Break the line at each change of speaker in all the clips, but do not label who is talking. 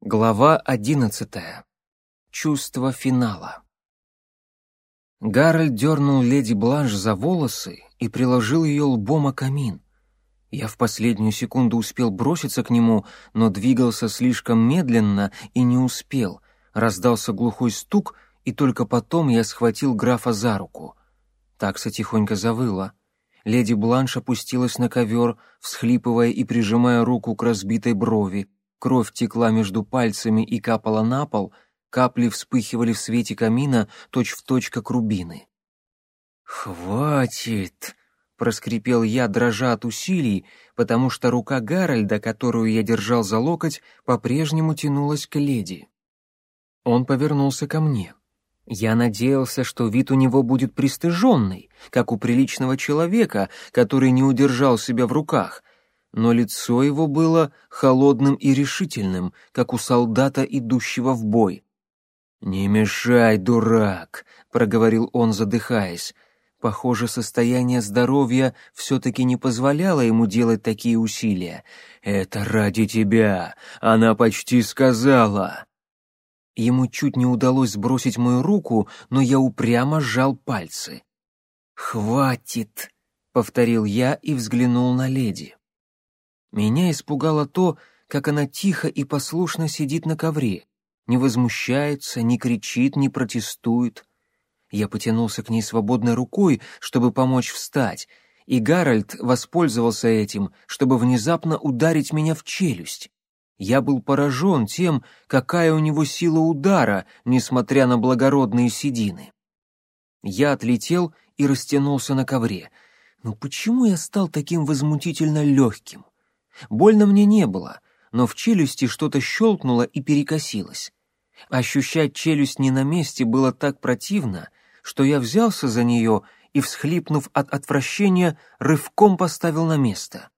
Глава одиннадцатая. Чувство финала. Гарольд дернул леди Бланш за волосы и приложил ее лбом о камин. Я в последнюю секунду успел броситься к нему, но двигался слишком медленно и не успел. Раздался глухой стук, и только потом я схватил графа за руку. Такса тихонько завыла. Леди Бланш опустилась на ковер, всхлипывая и прижимая руку к разбитой брови. Кровь текла между пальцами и капала на пол, капли вспыхивали в свете камина, точь-в-точь, точь, как рубины. «Хватит!» — проскрипел я, дрожа от усилий, потому что рука Гарольда, которую я держал за локоть, по-прежнему тянулась к леди. Он повернулся ко мне. Я надеялся, что вид у него будет пристыженный, как у приличного человека, который не удержал себя в руках, но лицо его было холодным и решительным, как у солдата, идущего в бой. «Не мешай, дурак!» — проговорил он, задыхаясь. Похоже, состояние здоровья все-таки не позволяло ему делать такие усилия. «Это ради тебя! Она почти сказала!» Ему чуть не удалось сбросить мою руку, но я упрямо сжал пальцы. «Хватит!» — повторил я и взглянул на леди. Меня испугало то, как она тихо и послушно сидит на ковре, не возмущается, не кричит, не протестует. Я потянулся к ней свободной рукой, чтобы помочь встать, и Гарольд воспользовался этим, чтобы внезапно ударить меня в челюсть. Я был поражен тем, какая у него сила удара, несмотря на благородные седины. Я отлетел и растянулся на ковре. Но почему я стал таким возмутительно легким? Больно мне не было, но в челюсти что-то щелкнуло и перекосилось. Ощущать челюсть не на месте было так противно, что я взялся за нее и, всхлипнув от отвращения, рывком поставил на место.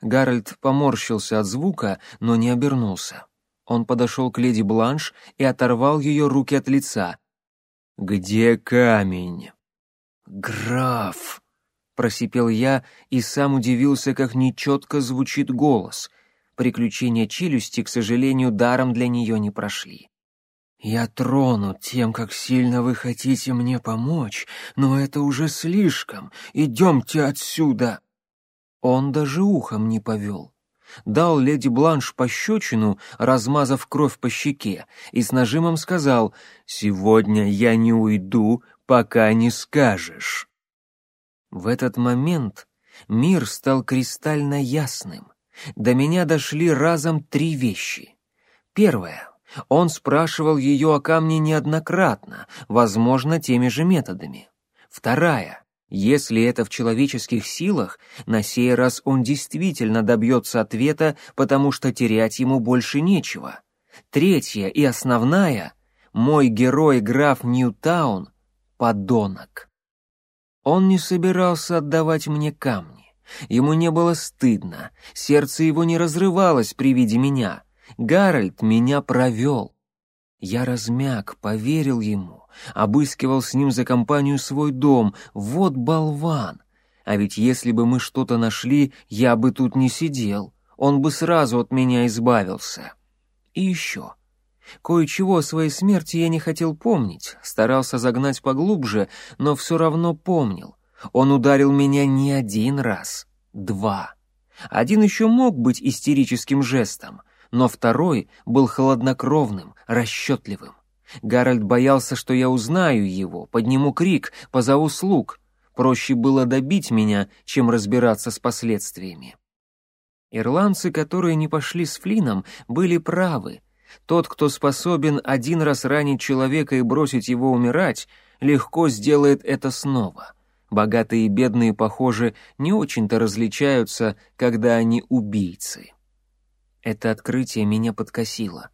Гарольд поморщился от звука, но не обернулся. Он подошел к леди Бланш и оторвал ее руки от лица. «Где камень?» «Граф!» Просипел я и сам удивился, как нечетко звучит голос. Приключения челюсти, к сожалению, даром для нее не прошли. «Я тронут тем, как сильно вы хотите мне помочь, но это уже слишком. Идемте отсюда!» Он даже ухом не повел. Дал леди Бланш пощечину, размазав кровь по щеке, и с нажимом сказал «Сегодня я не уйду, пока не скажешь». В этот момент мир стал кристально ясным. До меня дошли разом три вещи. Первое. Он спрашивал ее о камне неоднократно, возможно, теми же методами. Вторая. Если это в человеческих силах, на сей раз он действительно добьется ответа, потому что терять ему больше нечего. Третья и основная. Мой герой граф Ньютаун — подонок. Он не собирался отдавать мне камни. Ему не было стыдно, сердце его не разрывалось при виде меня. Гарольд меня провел. Я размяк, поверил ему, обыскивал с ним за компанию свой дом. Вот болван! А ведь если бы мы что-то нашли, я бы тут не сидел. Он бы сразу от меня избавился. И еще. Кое-чего о своей смерти я не хотел помнить, старался загнать поглубже, но все равно помнил. Он ударил меня не один раз, два. Один еще мог быть истерическим жестом, но второй был холоднокровным, расчетливым. Гарольд боялся, что я узнаю его, подниму крик, позову слуг. Проще было добить меня, чем разбираться с последствиями. Ирландцы, которые не пошли с Флином, были правы — тот, кто способен один раз ранить человека и бросить его умирать, легко сделает это снова. Богатые и бедные, похоже, не очень-то различаются, когда они убийцы. Это открытие меня подкосило.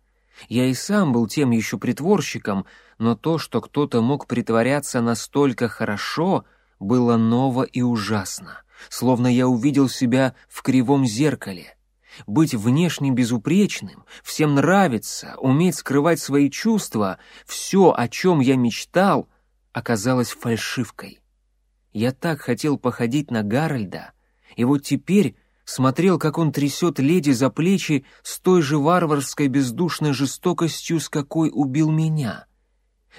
Я и сам был тем еще притворщиком, но то, что кто-то мог притворяться настолько хорошо, было ново и ужасно, словно я увидел себя в кривом зеркале — быть внешне безупречным, всем нравиться, уметь скрывать свои чувства, все, о чем я мечтал, оказалось фальшивкой. Я так хотел походить на Гарольда, и вот теперь смотрел, как он трясет леди за плечи с той же варварской бездушной жестокостью, с какой убил меня.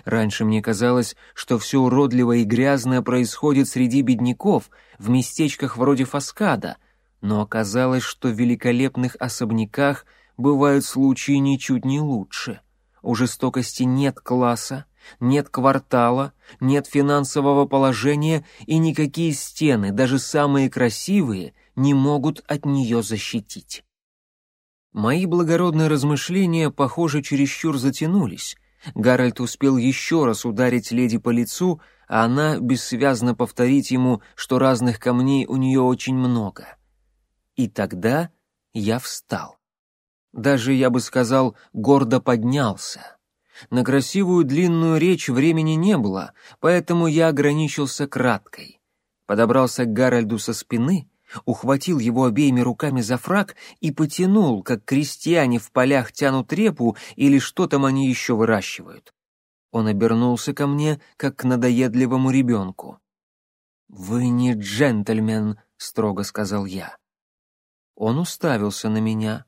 Раньше мне казалось, что все уродливое и грязное происходит среди бедняков, в местечках вроде Фаскада, но оказалось, что в великолепных особняках бывают случаи ничуть не лучше. У жестокости нет класса, нет квартала, нет финансового положения, и никакие стены, даже самые красивые, не могут от нее защитить. Мои благородные размышления, похоже, чересчур затянулись. Гарольд успел еще раз ударить леди по лицу, а она бессвязно повторить ему, что разных камней у нее очень много. И тогда я встал. Даже, я бы сказал, гордо поднялся. На красивую длинную речь времени не было, поэтому я ограничился краткой. Подобрался к Гарольду со спины, ухватил его обеими руками за фраг и потянул, как крестьяне в полях тянут репу или что там они еще выращивают. Он обернулся ко мне, как к надоедливому ребенку. «Вы не джентльмен», — строго сказал я. Он уставился на меня,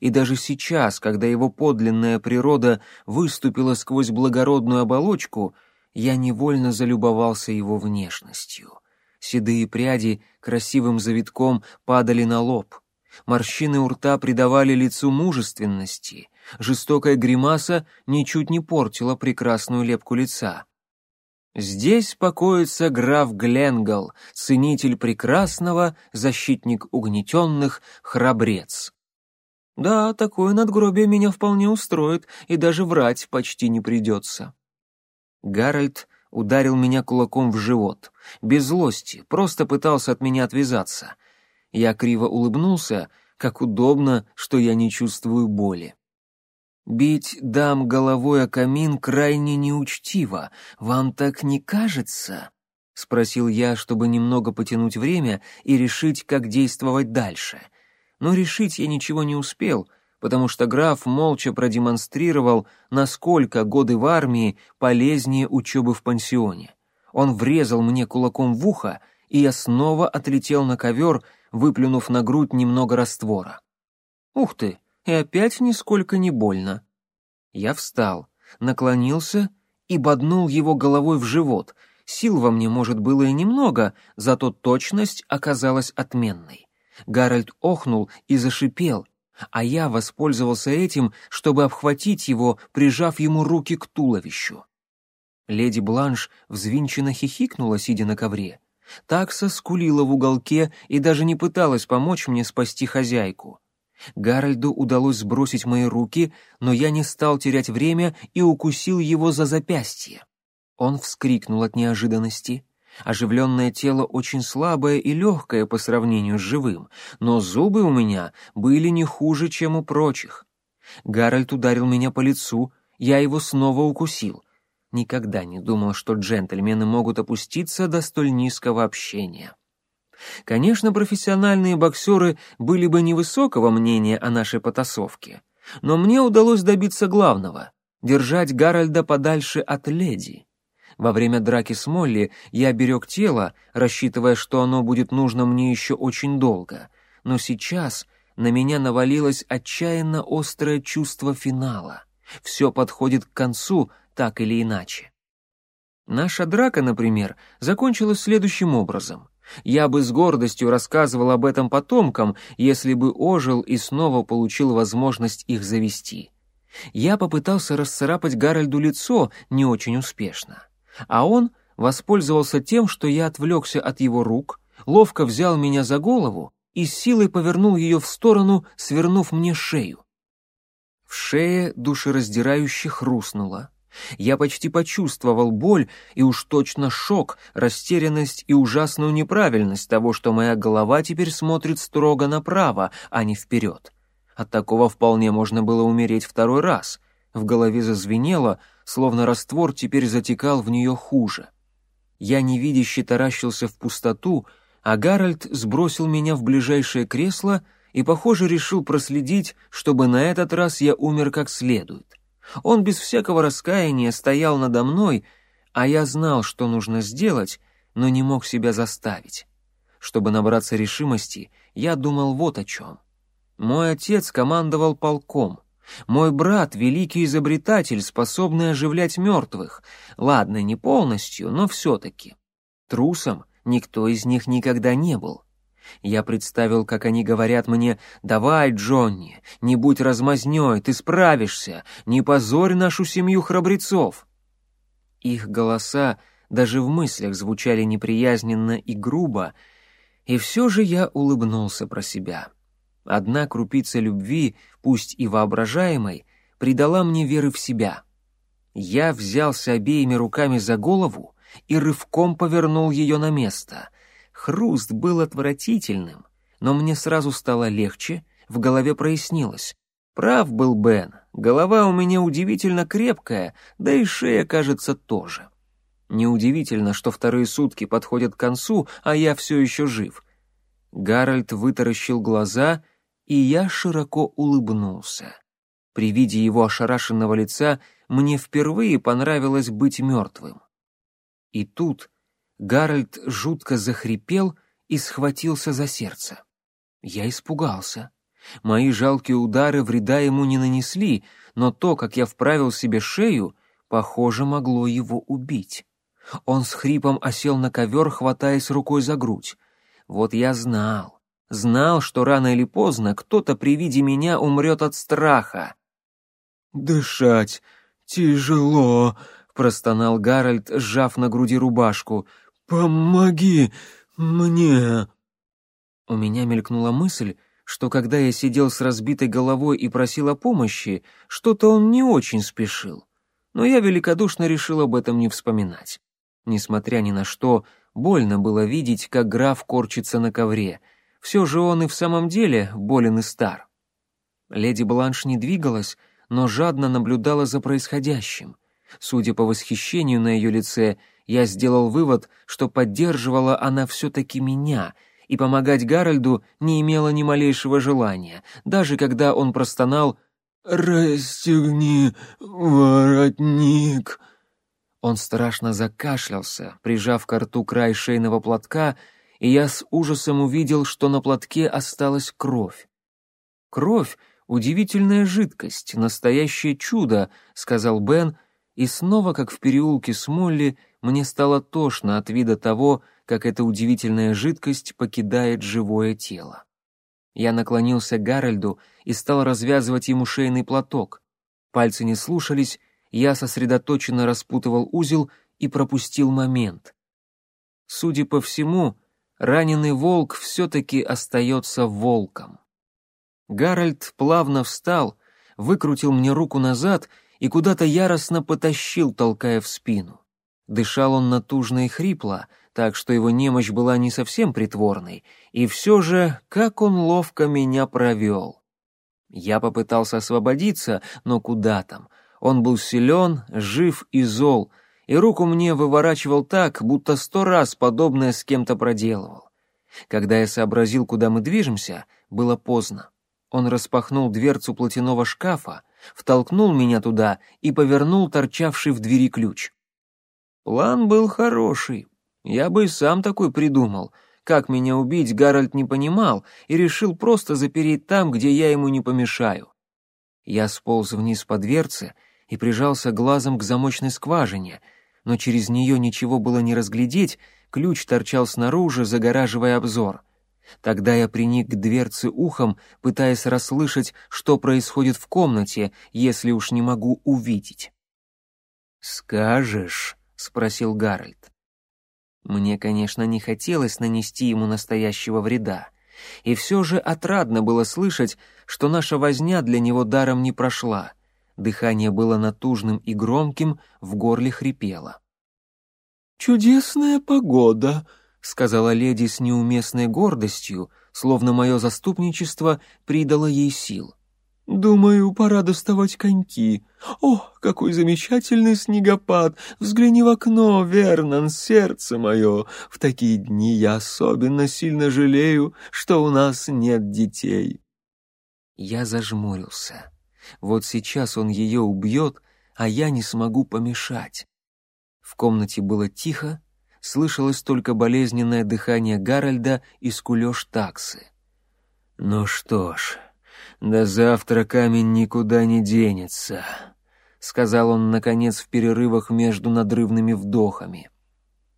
и даже сейчас, когда его подлинная природа выступила сквозь благородную оболочку, я невольно залюбовался его внешностью. Седые пряди красивым завитком падали на лоб. Морщины у рта придавали лицу мужественности. Жестокая гримаса ничуть не портила прекрасную лепку лица. Здесь покоится граф Гленгал, ценитель прекрасного, защитник угнетенных, храбрец. Да, такое надгробие меня вполне устроит, и даже врать почти не придется. Гарольд ударил меня кулаком в живот. Без злости, просто пытался от меня отвязаться. Я криво улыбнулся, как удобно, что я не чувствую боли. «Бить дам головой о камин крайне неучтиво. Вам так не кажется?» — спросил я, чтобы немного потянуть время и решить, как действовать дальше — но решить я ничего не успел, потому что граф молча продемонстрировал, насколько годы в армии полезнее учебы в пансионе. Он врезал мне кулаком в ухо, и я снова отлетел на ковер, выплюнув на грудь немного раствора. Ух ты, и опять нисколько не больно. Я встал, наклонился и боднул его головой в живот. Сил во мне, может, было и немного, зато точность оказалась отменной. Гарольд охнул и зашипел, а я воспользовался этим, чтобы обхватить его, прижав ему руки к туловищу. Леди Бланш взвинченно хихикнула, сидя на ковре. Такса скулила в уголке и даже не пыталась помочь мне спасти хозяйку. Гарольду удалось сбросить мои руки, но я не стал терять время и укусил его за запястье. Он вскрикнул от неожиданности. Оживленное тело очень слабое и легкое по сравнению с живым, но зубы у меня были не хуже, чем у прочих. Гарольд ударил меня по лицу, я его снова укусил. Никогда не думал, что джентльмены могут опуститься до столь низкого общения. Конечно, профессиональные боксеры были бы невысокого мнения о нашей потасовке, но мне удалось добиться главного — держать Гарольда подальше от леди. Во время драки с Молли я берег тело, рассчитывая, что оно будет нужно мне еще очень долго. Но сейчас на меня навалилось отчаянно острое чувство финала. Все подходит к концу, так или иначе. Наша драка, например, закончилась следующим образом. Я бы с гордостью рассказывал об этом потомкам, если бы ожил и снова получил возможность их завести. Я попытался расцарапать Гарольду лицо не очень успешно. А он воспользовался тем, что я отвлекся от его рук, ловко взял меня за голову и с силой повернул ее в сторону, свернув мне шею. В шее душераздирающе хрустнуло. Я почти почувствовал боль и уж точно шок, растерянность и ужасную неправильность того, что моя голова теперь смотрит строго направо, а не вперед. От такого вполне можно было умереть второй раз. В голове зазвенело, словно раствор теперь затекал в нее хуже. Я невидяще таращился в пустоту, а Гарольд сбросил меня в ближайшее кресло и, похоже, решил проследить, чтобы на этот раз я умер как следует. Он без всякого раскаяния стоял надо мной, а я знал, что нужно сделать, но не мог себя заставить. Чтобы набраться решимости, я думал вот о чем. Мой отец командовал полком. Мой брат — великий изобретатель, способный оживлять мертвых. Ладно, не полностью, но все-таки. Трусом никто из них никогда не был. Я представил, как они говорят мне «Давай, Джонни, не будь размазнёй, ты справишься, не позорь нашу семью храбрецов». Их голоса даже в мыслях звучали неприязненно и грубо, и все же я улыбнулся про себя. Одна крупица любви, пусть и воображаемой, придала мне веры в себя. Я взялся обеими руками за голову и рывком повернул ее на место. Хруст был отвратительным, но мне сразу стало легче, в голове прояснилось. Прав был Бен, голова у меня удивительно крепкая, да и шея, кажется, тоже. Неудивительно, что вторые сутки подходят к концу, а я все еще жив. Гарольд вытаращил глаза — и я широко улыбнулся. При виде его ошарашенного лица мне впервые понравилось быть мертвым. И тут Гарольд жутко захрипел и схватился за сердце. Я испугался. Мои жалкие удары вреда ему не нанесли, но то, как я вправил себе шею, похоже, могло его убить. Он с хрипом осел на ковер, хватаясь рукой за грудь. Вот я знал, Знал, что рано или поздно кто-то при виде меня умрет от страха.
«Дышать тяжело», —
простонал Гарольд, сжав на груди рубашку.
«Помоги мне».
У меня мелькнула мысль, что когда я сидел с разбитой головой и просил о помощи, что-то он не очень спешил. Но я великодушно решил об этом не вспоминать. Несмотря ни на что, больно было видеть, как граф корчится на ковре — все же он и в самом деле болен и стар. Леди Бланш не двигалась, но жадно наблюдала за происходящим. Судя по восхищению на ее лице, я сделал вывод, что поддерживала она все-таки меня, и помогать Гарольду не имела ни малейшего желания, даже когда он простонал «Расстегни воротник». Он страшно закашлялся, прижав к рту край шейного платка и я с ужасом увидел, что на платке осталась кровь. «Кровь — удивительная жидкость, настоящее чудо», — сказал Бен, и снова, как в переулке с Молли, мне стало тошно от вида того, как эта удивительная жидкость покидает живое тело. Я наклонился к Гарольду и стал развязывать ему шейный платок. Пальцы не слушались, я сосредоточенно распутывал узел и пропустил момент. Судя по всему, раненый волк все-таки остается волком. Гарольд плавно встал, выкрутил мне руку назад и куда-то яростно потащил, толкая в спину. Дышал он натужно и хрипло, так что его немощь была не совсем притворной, и все же, как он ловко меня провел. Я попытался освободиться, но куда там? Он был силен, жив и зол — и руку мне выворачивал так, будто сто раз подобное с кем-то проделывал. Когда я сообразил, куда мы движемся, было поздно. Он распахнул дверцу платяного шкафа, втолкнул меня туда и повернул торчавший в двери ключ. План был хороший. Я бы и сам такой придумал. Как меня убить, Гарольд не понимал и решил просто запереть там, где я ему не помешаю. Я сполз вниз по дверце и прижался глазом к замочной скважине — но через нее ничего было не разглядеть, ключ торчал снаружи, загораживая обзор. Тогда я приник к дверце ухом, пытаясь расслышать, что происходит в комнате, если уж не могу увидеть. «Скажешь?» — спросил Гарольд. Мне, конечно, не хотелось нанести ему настоящего вреда, и все же отрадно было слышать, что наша возня для него даром не прошла — Дыхание было натужным и громким, в горле хрипело.
«Чудесная погода», —
сказала леди с неуместной гордостью, словно мое заступничество придало ей сил.
«Думаю, пора доставать коньки. О, какой замечательный снегопад! Взгляни в окно, Вернон, сердце мое! В такие дни я особенно сильно жалею, что у нас нет детей».
Я зажмурился. Вот сейчас он ее убьет, а я не смогу помешать. В комнате было тихо, слышалось только болезненное дыхание Гарольда и скулёж таксы.
«Ну что ж, до завтра камень никуда не денется», — сказал он, наконец, в перерывах между надрывными вдохами.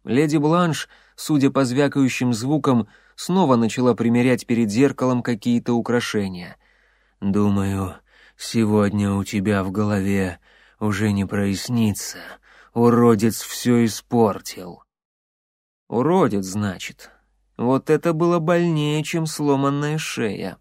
Леди Бланш, судя по звякающим звукам, снова начала примерять перед зеркалом какие-то украшения.
«Думаю, сегодня у тебя в голове уже не прояснится. Уродец все испортил».
«Уродец, значит. Вот это было больнее, чем сломанная шея».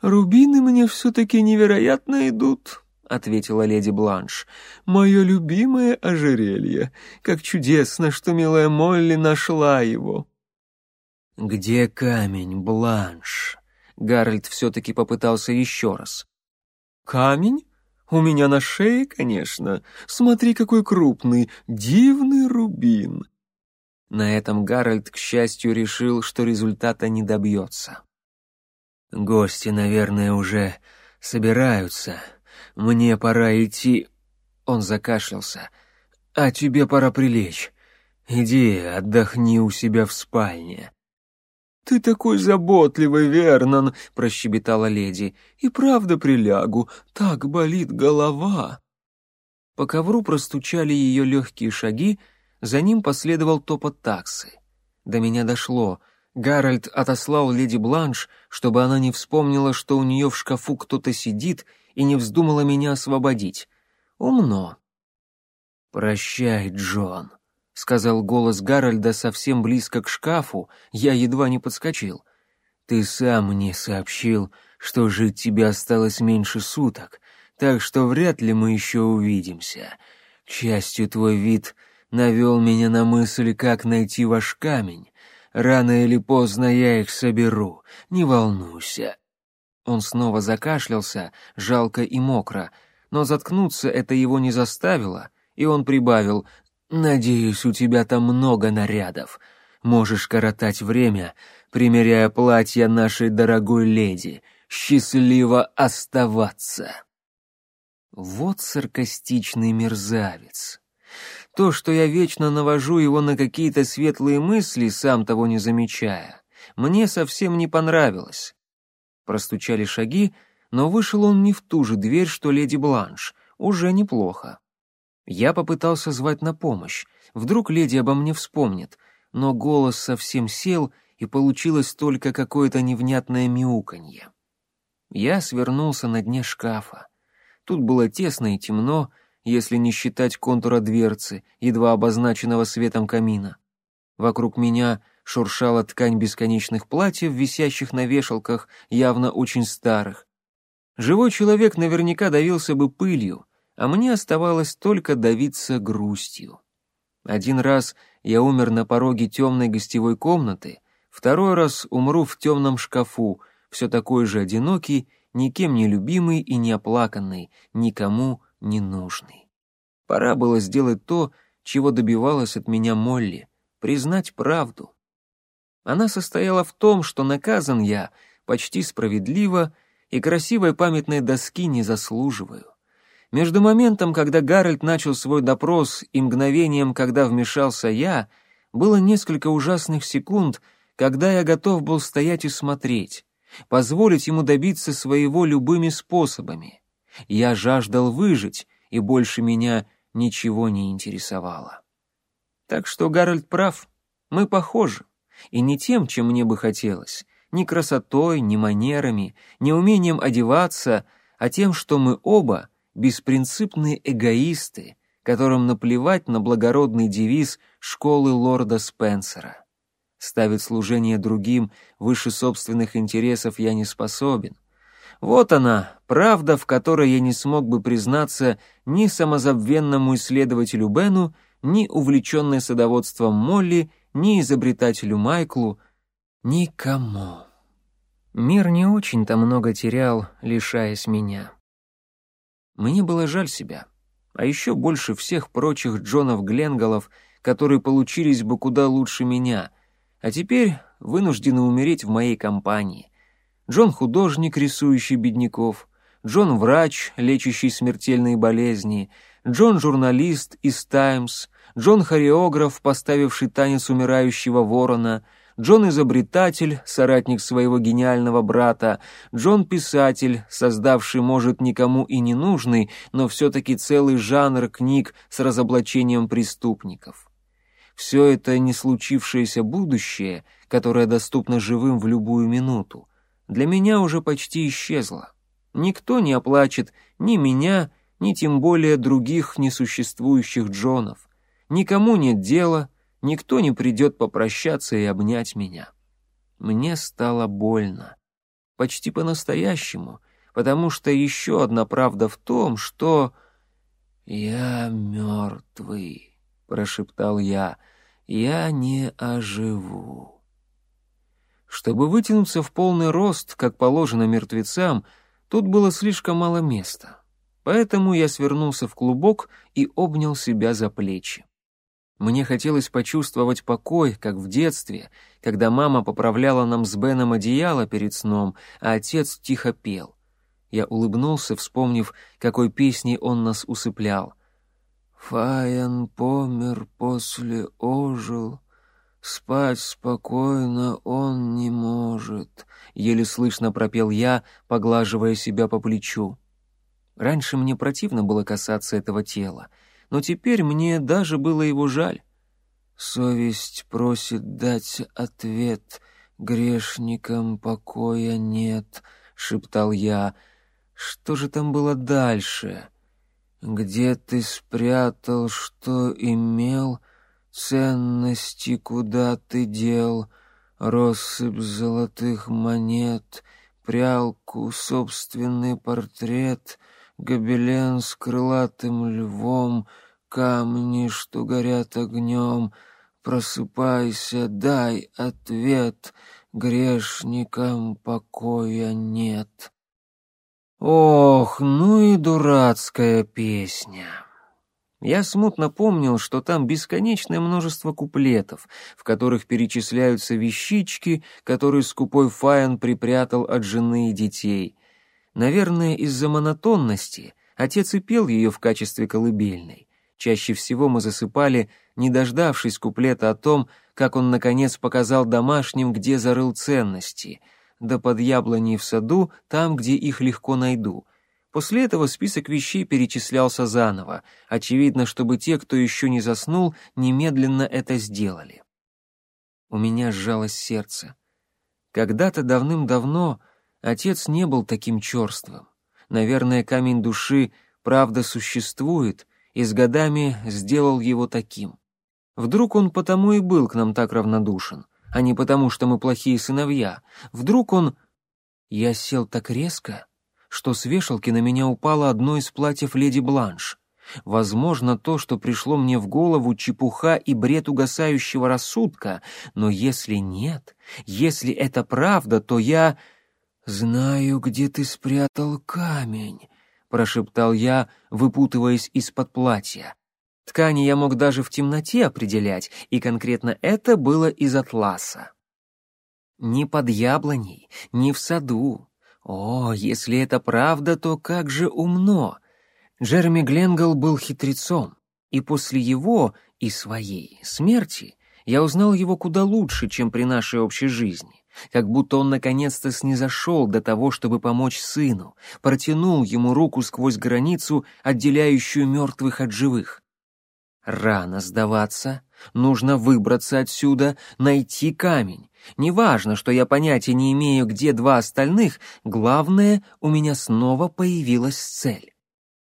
«Рубины мне все-таки невероятно идут», — ответила леди Бланш. «Мое любимое ожерелье. Как чудесно, что милая Молли нашла его».
«Где камень, Бланш?» Гарольд все-таки попытался еще раз.
«Камень? У меня на шее, конечно. Смотри, какой крупный, дивный рубин».
На этом Гарольд, к счастью, решил, что результата не добьется.
«Гости, наверное, уже собираются», мне пора идти...» Он закашлялся. «А тебе пора прилечь. Иди, отдохни у себя в спальне».
«Ты такой заботливый, Вернон!» — прощебетала леди. «И правда прилягу, так болит голова!» По ковру простучали ее легкие шаги, за ним последовал топот таксы. До меня дошло. Гарольд отослал леди Бланш, чтобы она не вспомнила, что у нее в шкафу кто-то сидит и не вздумала меня освободить. Умно.
«Прощай, Джон», — сказал голос Гарольда совсем близко к шкафу, я едва не подскочил. «Ты сам мне сообщил, что жить тебе осталось меньше суток, так что вряд ли мы еще увидимся. К счастью, твой вид навел меня на мысль, как найти ваш камень. Рано или поздно я их соберу, не волнуйся».
Он снова закашлялся, жалко и мокро, но заткнуться это его не заставило, и он прибавил «Надеюсь, у тебя там много нарядов. Можешь коротать время, примеряя платье нашей дорогой леди. Счастливо оставаться!» Вот саркастичный мерзавец. То, что я вечно навожу его на какие-то светлые мысли, сам того не замечая, мне совсем не понравилось. Простучали шаги, но вышел он не в ту же дверь, что леди Бланш. Уже неплохо. Я попытался звать на помощь. Вдруг леди обо мне вспомнит, но голос совсем сел, и получилось только какое-то невнятное мяуканье. Я свернулся на дне шкафа. Тут было тесно и темно, если не считать контура дверцы, едва обозначенного светом камина. Вокруг меня шуршала ткань бесконечных платьев, висящих на вешалках, явно очень старых. Живой человек наверняка давился бы пылью, а мне оставалось только давиться грустью. Один раз я умер на пороге темной гостевой комнаты, второй раз умру в темном шкафу, все такой же одинокий, никем не любимый и не оплаканный, никому не нужный. Пора было сделать то, чего добивалась от меня Молли, признать правду. Она состояла в том, что наказан я почти справедливо и красивой памятной доски не заслуживаю. Между моментом, когда Гарольд начал свой допрос, и мгновением, когда вмешался я, было несколько ужасных секунд, когда я готов был стоять и смотреть, позволить ему добиться своего любыми способами. Я жаждал выжить, и больше меня ничего не интересовало. Так что Гарольд прав, мы похожи. И не тем, чем мне бы хотелось, ни красотой, ни манерами, ни умением одеваться, а тем, что мы оба беспринципные эгоисты, которым наплевать на благородный девиз школы лорда Спенсера. Ставить служение другим выше собственных интересов я не способен. Вот она, правда, в которой я не смог бы признаться ни самозабвенному исследователю Бену, ни увлеченной садоводством Молли, ни изобретателю Майклу, никому. Мир не очень-то много терял, лишаясь меня. Мне было жаль себя, а еще больше всех прочих Джонов Гленголов, которые получились бы куда лучше меня, а теперь вынуждены умереть в моей компании. Джон — художник, рисующий бедняков, Джон — врач, лечащий смертельные болезни, Джон — журналист из «Таймс», Джон — хореограф, поставивший танец умирающего ворона, Джон — изобретатель, соратник своего гениального брата, Джон — писатель, создавший, может, никому и не нужный, но все-таки целый жанр книг с разоблачением преступников. Все это не случившееся будущее, которое доступно живым в любую минуту, для меня уже почти исчезло. Никто не оплачет ни меня, ни тем более других несуществующих Джонов. Никому нет дела, никто не придет попрощаться и обнять меня. Мне стало больно. Почти по-настоящему, потому что еще одна правда в том, что... «Я мертвый», — прошептал я, — «я не оживу». Чтобы вытянуться в полный рост, как положено мертвецам, тут было слишком мало места. Поэтому я свернулся в клубок и обнял себя за плечи. Мне хотелось почувствовать покой, как в детстве, когда мама поправляла нам с Беном одеяло перед сном, а отец тихо пел. Я улыбнулся, вспомнив, какой песней он нас усыплял. «Фаян помер, после ожил, спать спокойно он не может», — еле слышно пропел я, поглаживая себя по плечу. Раньше мне противно было касаться этого тела, но теперь мне даже было его жаль. Совесть просит дать ответ, грешникам покоя нет, шептал я. Что же там было дальше? Где ты спрятал, что имел, ценности куда ты дел, россыпь золотых монет, прялку, собственный портрет — гобелен с крылатым львом, камни, что горят огнем. Просыпайся, дай ответ, грешникам покоя нет. Ох, ну и дурацкая песня. Я смутно помнил, что там бесконечное множество куплетов, в которых перечисляются вещички, которые скупой Фаян припрятал от жены и детей — Наверное, из-за монотонности отец и пел ее в качестве колыбельной. Чаще всего мы засыпали, не дождавшись куплета о том, как он, наконец, показал домашним, где зарыл ценности, да под яблоней в саду, там, где их легко найду. После этого список вещей перечислялся заново, очевидно, чтобы те, кто еще не заснул, немедленно это сделали. У меня сжалось сердце. Когда-то давным-давно Отец не был таким черствым. Наверное, камень души правда существует, и с годами сделал его таким. Вдруг он потому и был к нам так равнодушен, а не потому, что мы плохие сыновья. Вдруг он... Я сел так резко, что с вешалки на меня упало одно из платьев леди Бланш. Возможно, то, что пришло мне в голову, чепуха и бред угасающего рассудка, но если нет, если это правда, то я... «Знаю, где ты спрятал камень», — прошептал я, выпутываясь из-под платья. Ткани я мог даже в темноте определять, и конкретно это было из атласа. Ни под яблоней, ни в саду. О, если это правда, то как же умно! Джереми Гленгл был хитрецом, и после его и своей смерти я узнал его куда лучше, чем при нашей общей жизни как будто он наконец-то снизошел до того, чтобы помочь сыну, протянул ему руку сквозь границу, отделяющую мертвых от живых. Рано сдаваться, нужно выбраться отсюда, найти камень. Неважно, что я понятия не имею, где два остальных, главное, у меня снова появилась цель.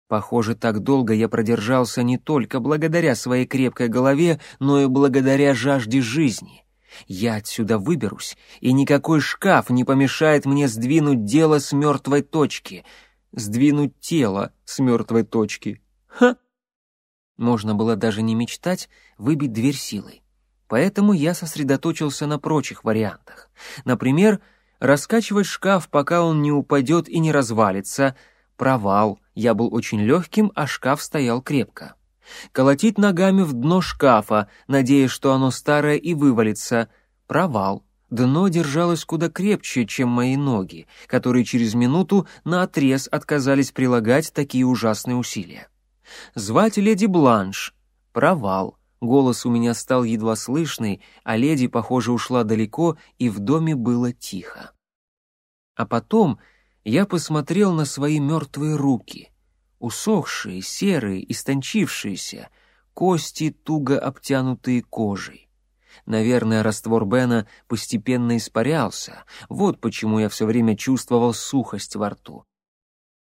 Похоже, так долго я продержался не только благодаря своей крепкой голове, но и благодаря жажде жизни — я отсюда выберусь, и никакой шкаф не помешает мне сдвинуть дело с мертвой точки. Сдвинуть тело с мертвой точки. Ха! Можно было даже не мечтать выбить дверь силой. Поэтому я сосредоточился на прочих вариантах. Например, раскачивать шкаф, пока он не упадет и не развалится. Провал. Я был очень легким, а шкаф стоял крепко колотить ногами в дно шкафа, надеясь, что оно старое и вывалится. Провал. Дно держалось куда крепче, чем мои ноги, которые через минуту наотрез отказались прилагать такие ужасные усилия. Звать леди Бланш. Провал. Голос у меня стал едва слышный, а леди, похоже, ушла далеко, и в доме было тихо. А потом я посмотрел на свои мертвые руки. Усохшие, серые, истончившиеся, кости, туго обтянутые кожей. Наверное, раствор Бена постепенно испарялся. Вот почему я все время чувствовал сухость во рту.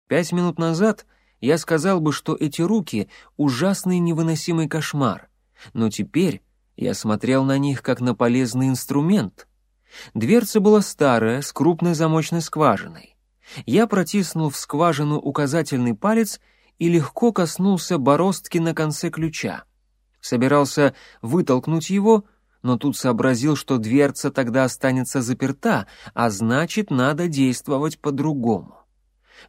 Пять минут назад я сказал бы, что эти руки — ужасный невыносимый кошмар. Но теперь я смотрел на них как на полезный инструмент. Дверца была старая, с крупной замочной скважиной. Я протиснул в скважину указательный палец и легко коснулся бороздки на конце ключа. Собирался вытолкнуть его, но тут сообразил, что дверца тогда останется заперта, а значит, надо действовать по-другому.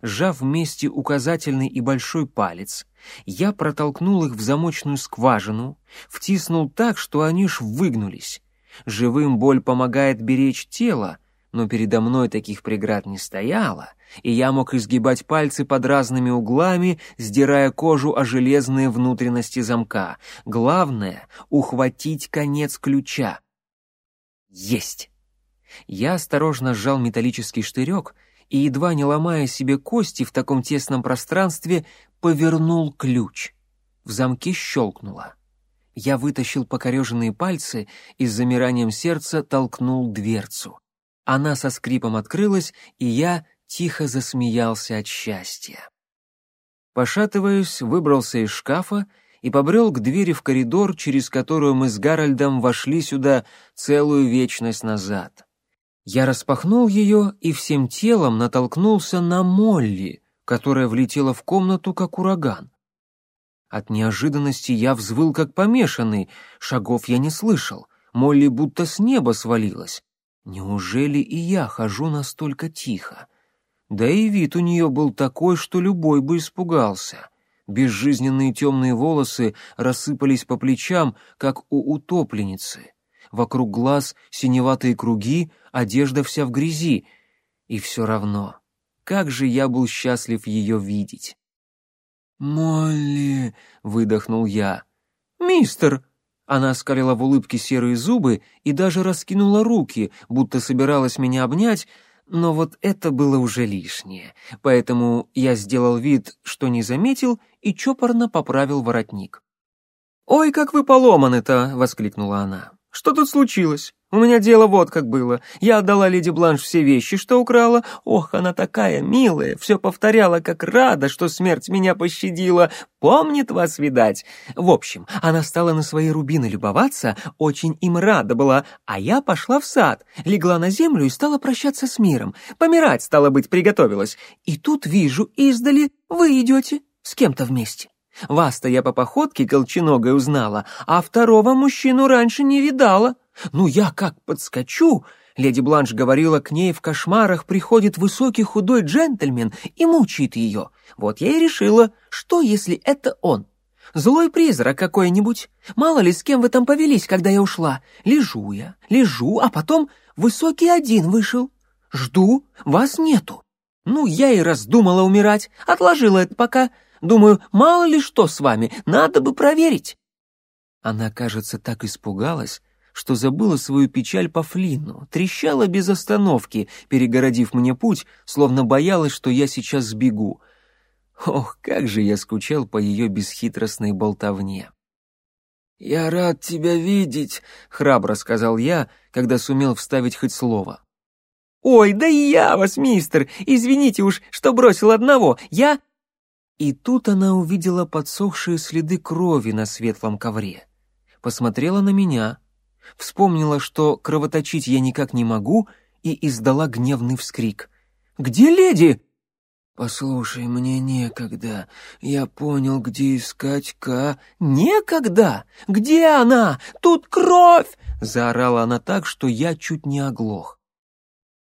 Сжав вместе указательный и большой палец, я протолкнул их в замочную скважину, втиснул так, что они ж выгнулись. Живым боль помогает беречь тело, но передо мной таких преград не стояло, и я мог изгибать пальцы под разными углами, сдирая кожу о железные внутренности замка. Главное — ухватить конец ключа. Есть! Я осторожно сжал металлический штырек и, едва не ломая себе кости в таком тесном пространстве, повернул ключ. В замке щелкнуло. Я вытащил покореженные пальцы и с замиранием сердца толкнул дверцу. Она со скрипом открылась, и я тихо засмеялся от счастья. Пошатываясь, выбрался из шкафа и побрел к двери в коридор, через которую мы с Гарольдом вошли сюда целую вечность назад. Я распахнул ее и всем телом натолкнулся на Молли, которая влетела в комнату, как ураган. От неожиданности я взвыл, как помешанный, шагов я не слышал, Молли будто с неба свалилась. Неужели и я хожу настолько тихо? Да и вид у нее был такой, что любой бы испугался. Безжизненные темные волосы рассыпались по плечам, как у утопленницы. Вокруг глаз синеватые круги, одежда вся в грязи. И все равно, как же я был счастлив ее видеть. «Молли!» — выдохнул я. «Мистер!» Она оскалила в улыбке серые зубы и даже раскинула руки, будто собиралась меня обнять, но вот это было уже лишнее, поэтому я сделал вид, что не заметил, и чопорно поправил воротник. «Ой, как вы поломаны-то!» — воскликнула она. «Что тут случилось?» У меня дело вот как было. Я отдала леди Бланш все вещи, что украла. Ох, она такая милая, все повторяла, как рада, что смерть меня пощадила. Помнит вас, видать. В общем, она стала на свои рубины любоваться, очень им рада была, а я пошла в сад, легла на землю и стала прощаться с миром. Помирать, стало быть, приготовилась. И тут вижу издали, вы идете с кем-то вместе. Вас-то я по походке колченогой узнала, а второго мужчину раньше не видала. Ну, я как подскочу, леди Бланш говорила, к ней в кошмарах приходит высокий худой джентльмен и мучает ее. Вот я и решила, что если это он? Злой призрак какой-нибудь. Мало ли, с кем вы там повелись, когда я ушла. Лежу я, лежу, а потом высокий один вышел. Жду, вас нету. Ну, я и раздумала умирать, отложила это пока. Думаю, мало ли что с вами, надо бы проверить. Она, кажется, так испугалась, что забыла свою печаль по Флину, трещала без остановки, перегородив мне путь, словно боялась, что я сейчас сбегу. Ох, как же я скучал по ее бесхитростной болтовне. «Я рад тебя видеть», — храбро сказал я, когда сумел вставить хоть слово. «Ой, да и я вас, мистер! Извините уж, что бросил одного. Я...» И тут она увидела подсохшие следы крови на светлом ковре. Посмотрела на меня, вспомнила, что кровоточить я никак не могу, и издала гневный вскрик. «Где леди?» «Послушай, мне некогда. Я понял, где искать Ка...» «Некогда? Где она? Тут кровь!» — заорала она так, что я чуть не оглох.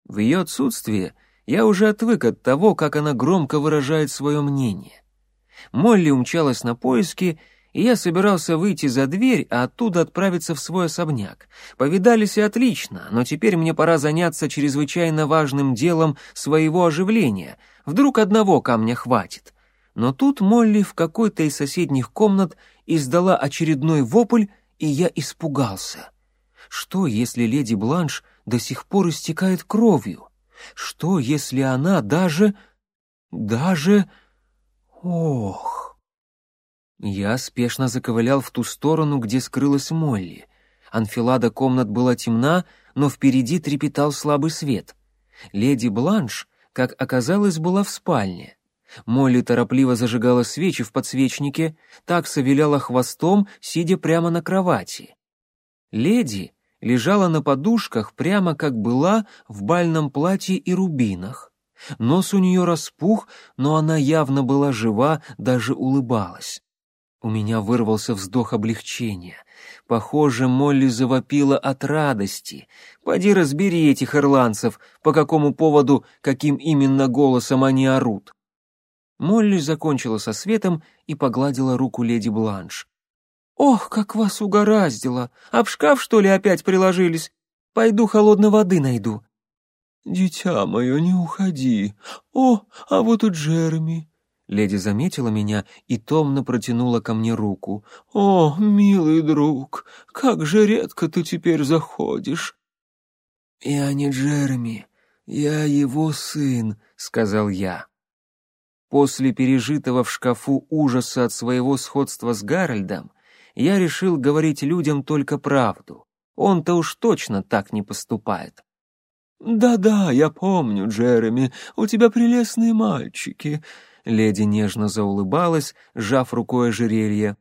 В ее отсутствие я уже отвык от того, как она громко выражает свое мнение. Молли умчалась на поиски, и я собирался выйти за дверь, а оттуда отправиться в свой особняк. Повидались и отлично, но теперь мне пора заняться чрезвычайно важным делом своего оживления. Вдруг одного камня хватит. Но тут Молли в какой-то из соседних комнат издала очередной вопль, и я испугался. Что, если леди Бланш до сих пор истекает кровью? Что, если она даже... даже... Ох... Я спешно заковылял в ту сторону, где скрылась Молли. Анфилада комнат была темна, но впереди трепетал слабый свет. Леди Бланш, как оказалось, была в спальне. Молли торопливо зажигала свечи в подсвечнике, так совиляла хвостом, сидя прямо на кровати. Леди лежала на подушках прямо как была в бальном платье и рубинах. Нос у нее распух, но она явно была жива, даже улыбалась. У меня вырвался вздох облегчения. Похоже, Молли завопила от радости. Пойди разбери этих ирландцев, по какому поводу, каким именно голосом они орут. Молли закончила со светом и погладила руку леди Бланш. «Ох, как вас угораздило! Об шкаф, что ли, опять приложились? Пойду холодной воды найду».
«Дитя мое, не уходи. О, а вот и Джереми.
Леди заметила меня и томно протянула ко мне руку.
«О, милый друг, как же редко ты теперь заходишь!»
«Я не Джереми, я его сын», — сказал я. После пережитого в шкафу ужаса от своего сходства с Гарольдом, я решил говорить людям только правду. Он-то уж точно так не поступает.
«Да-да, я помню, Джереми, у тебя прелестные мальчики.
Леди нежно заулыбалась, сжав рукой ожерелье.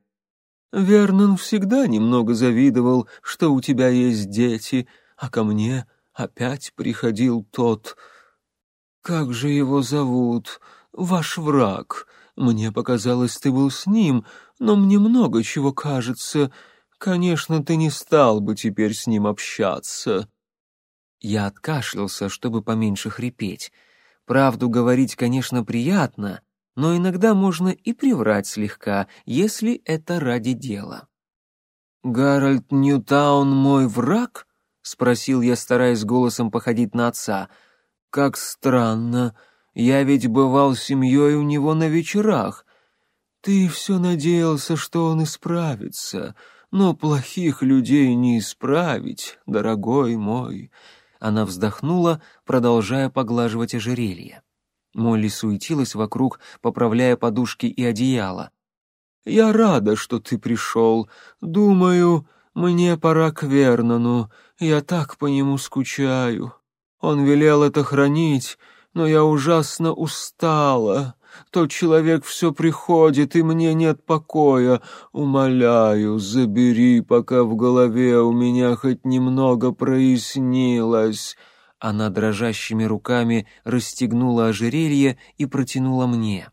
«Вернон всегда немного завидовал, что у тебя есть дети, а ко мне опять приходил тот... Как же его зовут? Ваш враг. Мне показалось, ты был с ним, но мне много чего кажется. Конечно, ты не стал бы теперь с ним общаться».
Я откашлялся, чтобы поменьше хрипеть. Правду говорить, конечно, приятно, но иногда можно и приврать слегка, если это ради дела.
«Гарольд Ньютаун мой враг?» — спросил я, стараясь голосом походить на отца. «Как странно. Я ведь бывал с семьей у него на вечерах. Ты все надеялся, что он исправится, но плохих людей не исправить, дорогой мой».
Она вздохнула, продолжая поглаживать ожерелье. Молли суетилась вокруг, поправляя подушки и одеяло.
«Я рада, что ты пришел. Думаю, мне пора к Вернону. Я так по нему скучаю. Он велел это хранить, но я ужасно устала. Тот человек все приходит, и мне нет покоя. Умоляю, забери, пока в голове у меня хоть немного прояснилось».
Она дрожащими руками расстегнула ожерелье и протянула мне.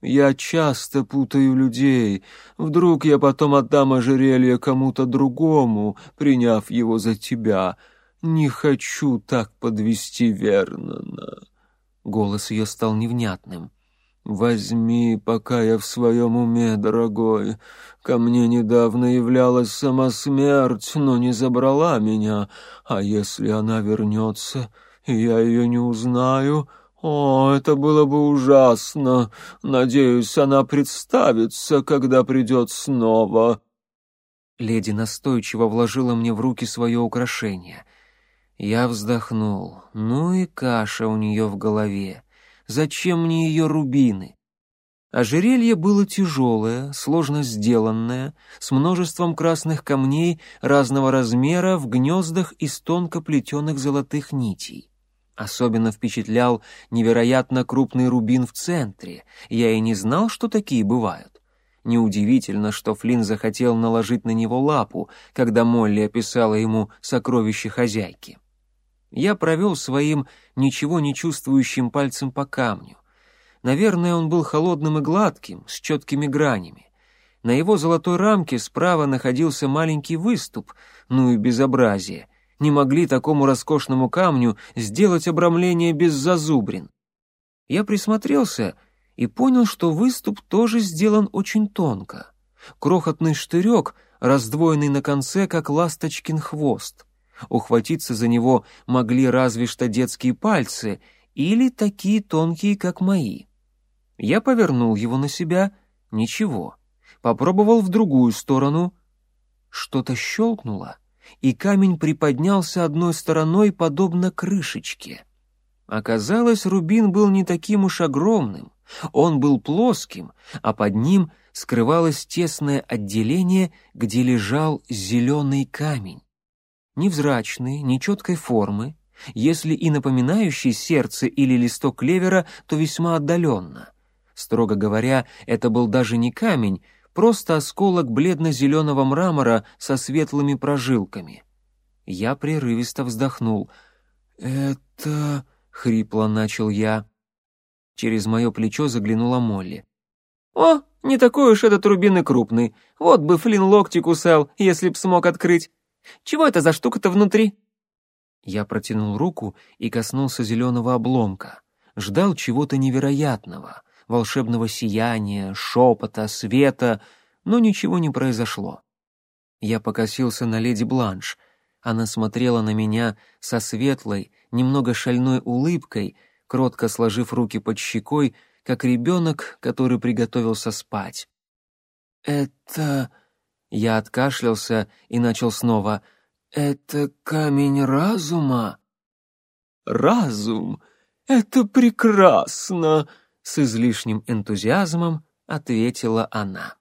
«Я часто путаю людей. Вдруг я потом отдам ожерелье кому-то другому, приняв его за тебя. Не хочу так подвести Вернона».
Голос ее стал невнятным.
«Возьми, пока я в своем уме, дорогой. Ко мне недавно являлась сама смерть, но не забрала меня. А если она вернется, и я ее не узнаю...» «О, это было бы ужасно. Надеюсь, она представится, когда придет снова».
Леди настойчиво вложила мне в руки свое украшение. Я вздохнул. Ну и каша у нее в голове. Зачем мне ее рубины? Ожерелье было тяжелое, сложно сделанное, с множеством красных камней разного размера в гнездах из тонко плетеных золотых нитей. Особенно впечатлял невероятно крупный рубин в центре. Я и не знал, что такие бывают. Неудивительно, что Флинн захотел наложить на него лапу, когда Молли описала ему сокровище хозяйки. Я провел своим ничего не чувствующим пальцем по камню. Наверное, он был холодным и гладким, с четкими гранями. На его золотой рамке справа находился маленький выступ, ну и безобразие. Не могли такому роскошному камню сделать обрамление без зазубрин. Я присмотрелся и понял, что выступ тоже сделан очень тонко. Крохотный штырек, раздвоенный на конце, как ласточкин хвост. Ухватиться за него могли разве что детские пальцы или такие тонкие, как мои. Я повернул его на себя, ничего. Попробовал в другую сторону. Что-то щелкнуло, и камень приподнялся одной стороной, подобно крышечке. Оказалось, рубин был не таким уж огромным. Он был плоским, а под ним скрывалось тесное отделение, где лежал зеленый камень. Невзрачный, нечеткой формы, если и напоминающий сердце или листок клевера, то весьма отдаленно. Строго говоря, это был даже не камень, просто осколок бледно-зеленого мрамора со светлыми прожилками. Я прерывисто вздохнул. «Это...» — хрипло начал я. Через мое плечо заглянула Молли. «О, не такой уж этот рубин и крупный. Вот бы Флин локти кусал, если б смог открыть. Чего это за штука-то внутри?» Я протянул руку и коснулся зеленого обломка. Ждал чего-то невероятного, волшебного сияния, шепота, света, но ничего не произошло. Я покосился на леди Бланш. Она смотрела на меня со светлой, немного шальной улыбкой, кротко сложив руки под щекой, как ребенок, который приготовился спать. «Это...» Я откашлялся и начал снова. «Это камень разума?»
«Разум? Это прекрасно!»
С излишним энтузиазмом ответила она.